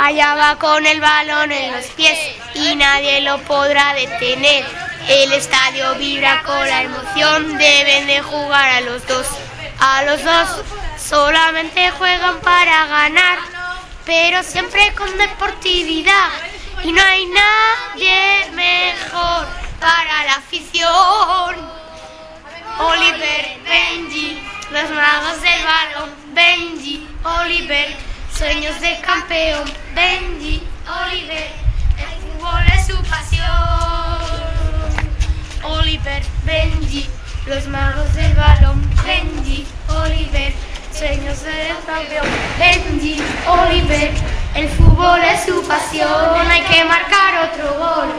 Allá va con el balón en los pies y nadie lo podrá detener. El estadio vibra con la emoción, deben de jugar a los dos. A los dos solamente juegan para ganar, pero siempre con deportividad. Y no hay nadie mejor para la afición. Oliver, Benji, los magos del balón, Benji, Oliver, sueños de campeón, Benji, Oliver, el fútbol es su pasión. Oliver, Benji, los magos del balón, Benji, Oliver, sueños de campeón, Benji, Oliver, el fútbol es su pasión, hay que marcar otro gol.